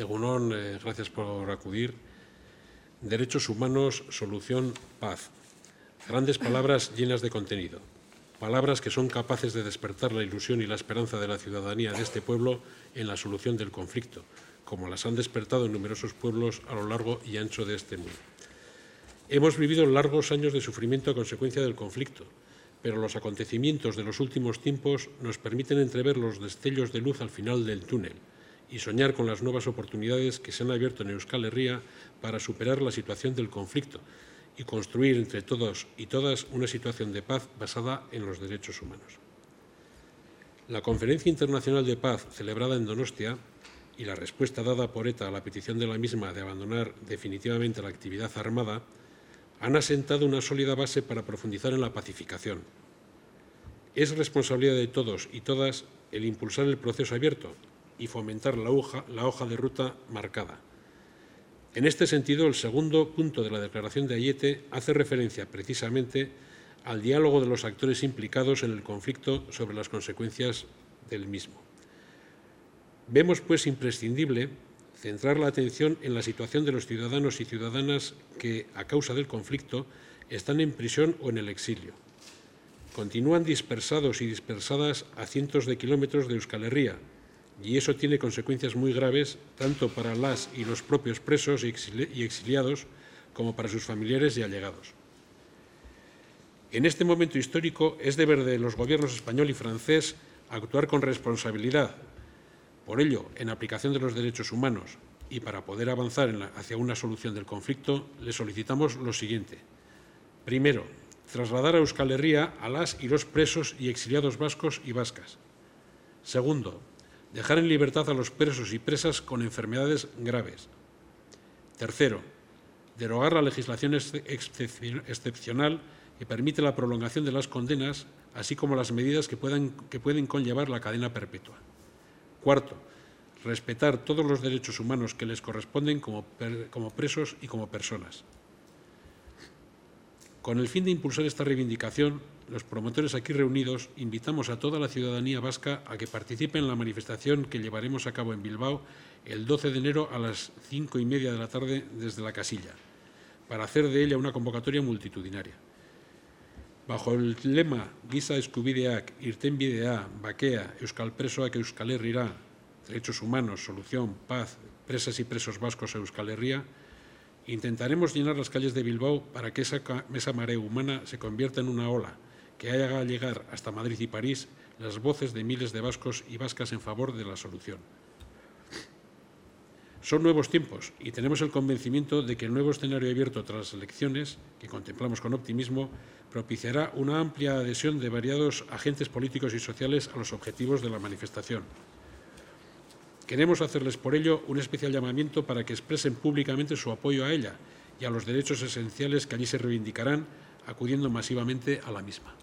Egunón, eh, gracias por acudir. Derechos humanos, solución, paz. Grandes palabras llenas de contenido. Palabras que son capaces de despertar la ilusión y la esperanza de la ciudadanía de este pueblo en la solución del conflicto, como las han despertado en numerosos pueblos a lo largo y ancho de este mundo. Hemos vivido largos años de sufrimiento a consecuencia del conflicto, pero los acontecimientos de los últimos tiempos nos permiten entrever los destellos de luz al final del túnel y soñar con las nuevas oportunidades que se han abierto en Euskal Herria para superar la situación del conflicto y construir entre todos y todas una situación de paz basada en los derechos humanos. La Conferencia Internacional de Paz celebrada en Donostia y la respuesta dada por ETA a la petición de la misma de abandonar definitivamente la actividad armada han asentado una sólida base para profundizar en la pacificación. Es responsabilidad de todos y todas el impulsar el proceso abierto y fomentar la hoja, de ruta marcada. En este sentido, el segundo punto de la declaración de Ayete hace referencia precisamente al diálogo de los actores implicados en el conflicto sobre las consecuencias del mismo. Vemos, pues, imprescindible centrar la atención en la situación de los ciudadanos y ciudadanas que, a causa del conflicto, están en prisión o en el exilio. Continúan dispersados y dispersadas a cientos de kilómetros de Euskal Herria, y eso tiene consecuencias muy graves tanto para las y los propios presos y exiliados como para sus familiares y allegados. En este momento histórico es deber de los gobiernos español y francés actuar con responsabilidad. Por ello, en aplicación de los derechos humanos y para poder avanzar hacia una solución del conflicto, le solicitamos lo siguiente. Primero, trasladar a Euskal Herria a las y los presos y exiliados vascos y vascas. Segundo, dejar en libertad a los presos y presas con enfermedades graves. Tercero, derogar la legislación excepcional que permite la prolongación de las condenas, así como las medidas que, que pueden conllevar la cadena perpetua. Cuarto, respetar todos los derechos humanos que les corresponden como, como presos y como personas. Con el fin de impulsar esta reivindicación, los promotores aquí reunidos invitamos a toda la ciudadanía vasca a que participe en la manifestación que llevaremos a cabo en Bilbao el 12 de enero a las cinco y media de la tarde desde la casilla, para hacer de ella una convocatoria multitudinaria. Bajo el lema Giza eskubideak, irtenbidea, bakea, euskal presoak euskal herrira, derechos humanos, solución, paz, presas y presos vascos a Euskal Herria, intentaremos llenar las calles de Bilbao para que esa, esa marea humana se convierta en una ola, que haga llegar hasta Madrid y París las voces de miles de vascos y vascas en favor de la solución. Son nuevos tiempos y tenemos el convencimiento de que el nuevo escenario abierto tras las elecciones, que contemplamos con optimismo, propiciará una amplia adhesión de variados agentes políticos y sociales a los objetivos de la manifestación. Queremos hacerles por ello un especial llamamiento para que expresen públicamente su apoyo a ella y a los derechos esenciales que allí se reivindicarán, acudiendo masivamente a la misma.